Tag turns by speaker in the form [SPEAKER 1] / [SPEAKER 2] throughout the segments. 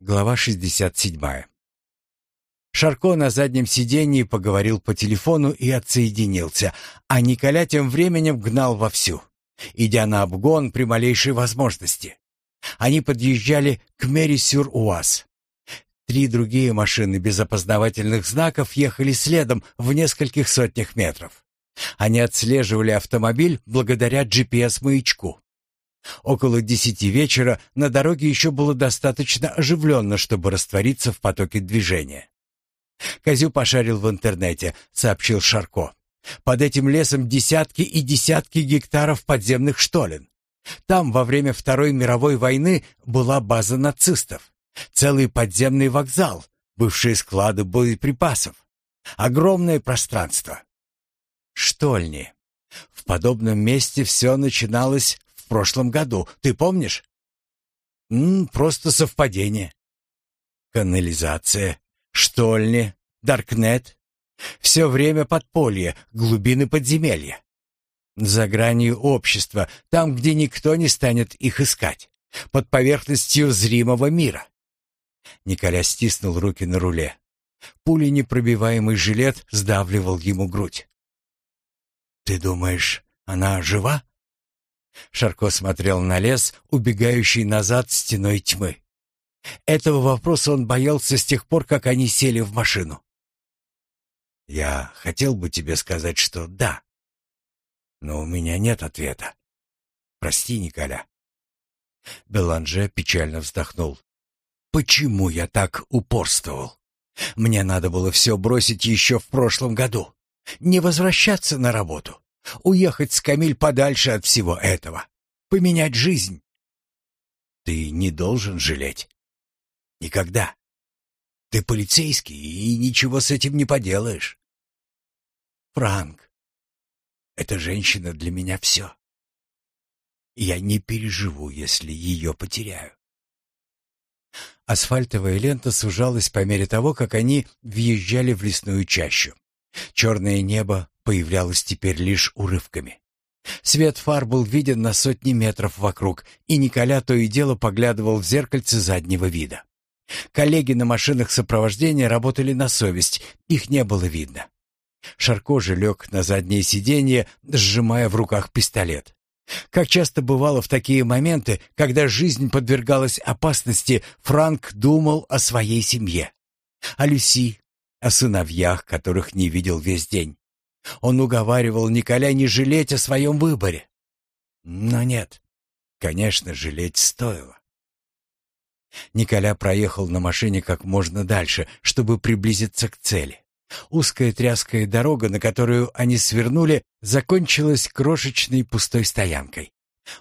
[SPEAKER 1] Глава 67. Шарко на заднем сиденье поговорил по телефону и отсоединился, а Николя тем временем гнал вовсю, идя на обгон при малейшей возможности. Они подъезжали к Мэри-Сюр-Уаз. Три другие машины без опознавательных знаков ехали следом в нескольких сотнях метров. Они отслеживали автомобиль благодаря GPS-маячку. Около десяти вечера на дороге еще было достаточно оживленно, чтобы раствориться в потоке движения. Козю пошарил в интернете, сообщил Шарко. Под этим лесом десятки и десятки гектаров подземных штолен. Там во время Второй мировой войны была база нацистов. Целый подземный вокзал, бывшие склады боеприпасов. Огромное пространство. Штольни. В подобном месте все начиналось в прошлом году, ты помнишь? М просто совпадение. Канализация, штольни, даркнет. Все время подполье, глубины подземелья. За гранью общества, там, где никто не станет их искать. Под поверхностью зримого мира. Николя стиснул руки на руле. Пуленепробиваемый жилет сдавливал ему грудь. «Ты думаешь, она жива?» Шарко смотрел на лес, убегающий назад стеной тьмы. Этого вопроса он боялся с тех пор, как они сели в машину. «Я хотел бы тебе сказать, что да, но у меня нет ответа. Прости, Николя». Беланже печально вздохнул. «Почему я так упорствовал? Мне надо было все бросить еще в прошлом году, не возвращаться на работу, Уехать с Камиль подальше от всего этого. Поменять жизнь. Ты не должен жалеть. Никогда. Ты полицейский, и ничего с этим не поделаешь. Франк, эта женщина для меня все. Я не переживу, если ее потеряю. Асфальтовая лента сужалась по мере того, как они въезжали в лесную чащу. Черное небо появлялось теперь лишь урывками. Свет фар был виден на сотни метров вокруг, и Николя то и дело поглядывал в зеркальце заднего вида. Коллеги на машинах сопровождения работали на совесть, их не было видно. Шарко же лег на заднее сиденье, сжимая в руках пистолет. Как часто бывало в такие моменты, когда жизнь подвергалась опасности, Франк думал о своей семье. О Люси, о сыновьях, которых не видел весь день. Он уговаривал Николя не жалеть о своем выборе. Но нет, конечно, жалеть стоило. Николя проехал на машине как можно дальше, чтобы приблизиться к цели. Узкая тряская дорога, на которую они свернули, закончилась крошечной пустой стоянкой.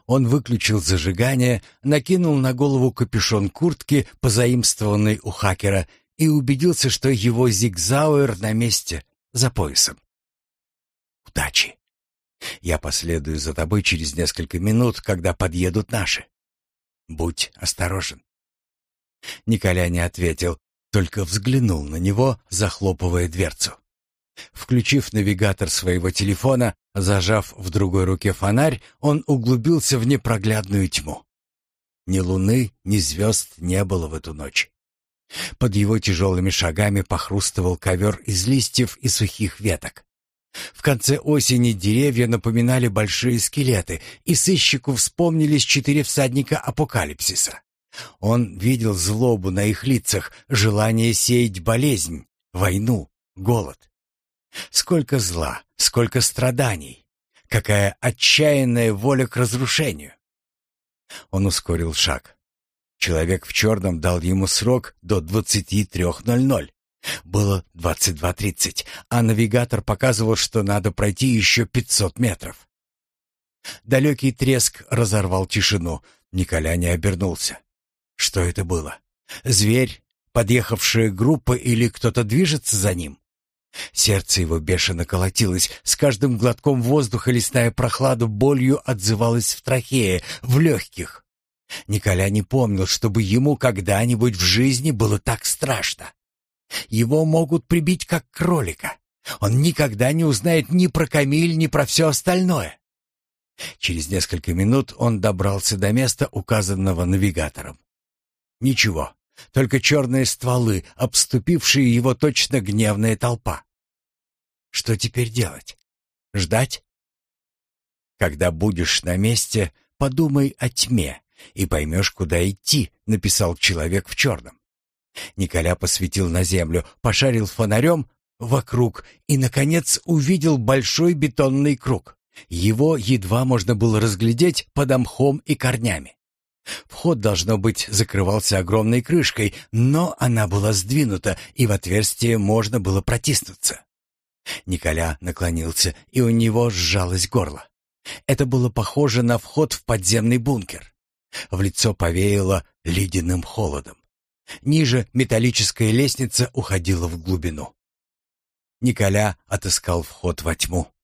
[SPEAKER 1] Он выключил зажигание, накинул на голову капюшон куртки, позаимствованный у хакера, и убедился, что его зигзауэр на месте, за поясом. «Удачи! Я последую за тобой через несколько минут, когда подъедут наши. Будь осторожен». Николя не ответил, только взглянул на него, захлопывая дверцу. Включив навигатор своего телефона, зажав в другой руке фонарь, он углубился в непроглядную тьму. Ни луны, ни звезд не было в эту ночь. Под его тяжелыми шагами похрустывал ковер из листьев и сухих веток. В конце осени деревья напоминали большие скелеты, и сыщику вспомнились четыре всадника апокалипсиса. Он видел злобу на их лицах, желание сеять болезнь, войну, голод. Сколько зла, сколько страданий, какая отчаянная воля к разрушению. Он ускорил шаг. Человек в черном дал ему срок до 23.00. Было 22.30, а навигатор показывал, что надо пройти еще 500 метров. Далекий треск разорвал тишину. Николя не обернулся. Что это было? Зверь, подъехавшая группа или кто-то движется за ним? Сердце его бешено колотилось, с каждым глотком воздуха лесная прохлада болью отзывалась в трахее, в легких. Николя не помнил, чтобы ему когда-нибудь в жизни было так страшно. Его могут прибить как кролика. Он никогда не узнает ни про Камиль, ни про все остальное. Через несколько минут он добрался до места, указанного навигатором. Ничего, только черные стволы, обступившие его точно гневная толпа. Что теперь делать? Ждать? Когда будешь на месте, подумай о тьме и поймешь, куда идти, написал человек в черном. Николя посветил на землю, пошарил фонарем вокруг и, наконец, увидел большой бетонный круг. Его едва можно было разглядеть под мхом и корнями. Вход, должно быть, закрывался огромной крышкой, но она была сдвинута, и в отверстие можно было протиснуться. Николя наклонился, и у него сжалось горло. Это было похоже на вход в подземный бункер. В лицо повеяло ледяным холодом. Ниже металлическая лестница уходила в глубину. Николя отыскал вход во тьму.